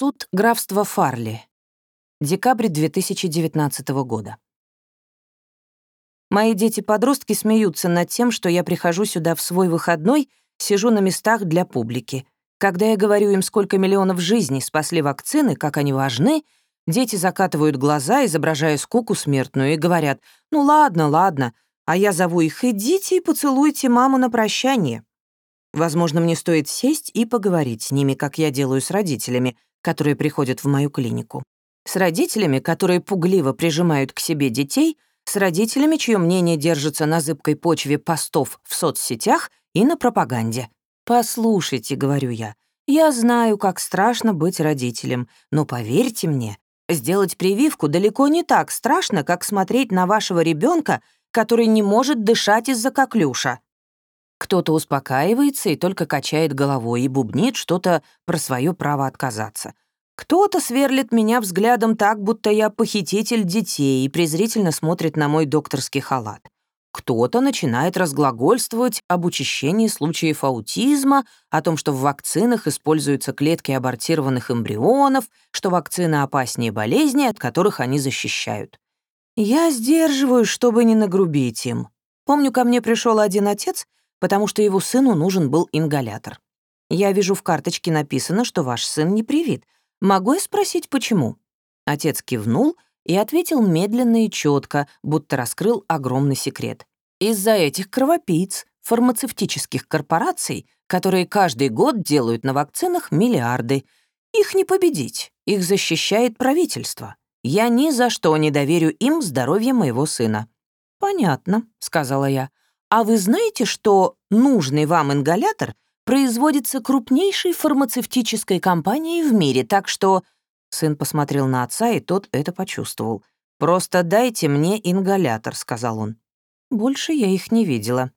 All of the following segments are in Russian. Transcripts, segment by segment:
Суд графства Фарли. Декабрь 2019 года. Мои дети-подростки смеются над тем, что я прихожу сюда в свой выходной, сижу на местах для публики. Когда я говорю им, сколько миллионов жизней спасли вакцины, как они важны, дети закатывают глаза, изображая скуку смертную, и говорят «Ну ладно, ладно», а я зову их «Идите и поцелуйте маму на прощание». Возможно, мне стоит сесть и поговорить с ними, как я делаю с родителями, которые приходят в мою клинику. С родителями, которые пугливо прижимают к себе детей, с родителями, чье мнение держится на зыбкой почве постов в соцсетях и на пропаганде. «Послушайте», — говорю я, — «я знаю, как страшно быть родителем, но поверьте мне, сделать прививку далеко не так страшно, как смотреть на вашего ребенка, который не может дышать из-за коклюша. Кто-то успокаивается и только качает головой и бубнит что-то про свое право отказаться. Кто-то сверлит меня взглядом так, будто я похититель детей и презрительно смотрит на мой докторский халат. Кто-то начинает разглагольствовать об учащении случаев аутизма, о том, что в вакцинах используются клетки абортированных эмбрионов, что вакцины опаснее болезней, от которых они защищают. Я сдерживаюсь, чтобы не нагрубить им. Помню, ко мне пришел один отец — потому что его сыну нужен был ингалятор. Я вижу в карточке написано, что ваш сын не привит. Могу я спросить, почему?» Отец кивнул и ответил медленно и четко, будто раскрыл огромный секрет. «Из-за этих кровопийц, фармацевтических корпораций, которые каждый год делают на вакцинах миллиарды. Их не победить, их защищает правительство. Я ни за что не доверю им здоровье моего сына». «Понятно», — сказала я. А вы знаете, что нужный вам ингалятор производится крупнейшей фармацевтической компанией в мире, так что...» Сын посмотрел на отца, и тот это почувствовал. «Просто дайте мне ингалятор», — сказал он. Больше я их не видела.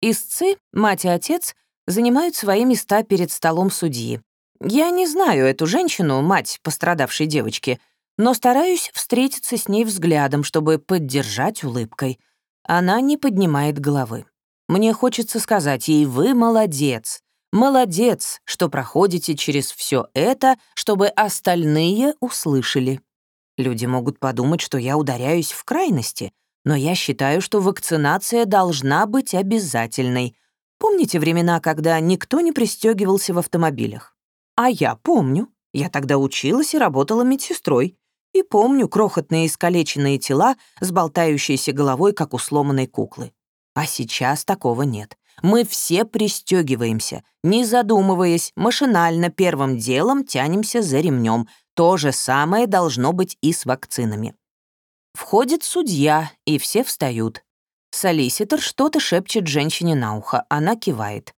Истцы, мать и отец, занимают свои места перед столом судьи. Я не знаю эту женщину, мать пострадавшей девочки, но стараюсь встретиться с ней взглядом, чтобы поддержать улыбкой — она не поднимает головы. Мне хочется сказать ей, вы молодец. Молодец, что проходите через все это, чтобы остальные услышали. Люди могут подумать, что я ударяюсь в крайности, но я считаю, что вакцинация должна быть обязательной. Помните времена, когда никто не пристегивался в автомобилях? А я помню. Я тогда училась и работала медсестрой. И помню крохотные искалеченные тела с болтающейся головой, как у сломанной куклы. А сейчас такого нет. Мы все пристегиваемся, не задумываясь, машинально первым делом тянемся за ремнем. То же самое должно быть и с вакцинами. Входит судья, и все встают. Солиситор что-то шепчет женщине на ухо, она кивает.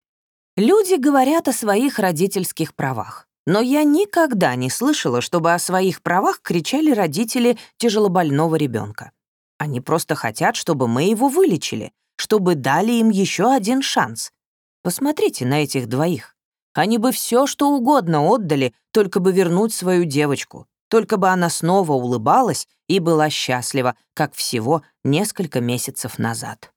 Люди говорят о своих родительских правах. Но я никогда не слышала, чтобы о своих правах кричали родители тяжелобольного ребенка. Они просто хотят, чтобы мы его вылечили, чтобы дали им еще один шанс. Посмотрите на этих двоих. Они бы все, что угодно отдали, только бы вернуть свою девочку, только бы она снова улыбалась и была счастлива, как всего несколько месяцев назад.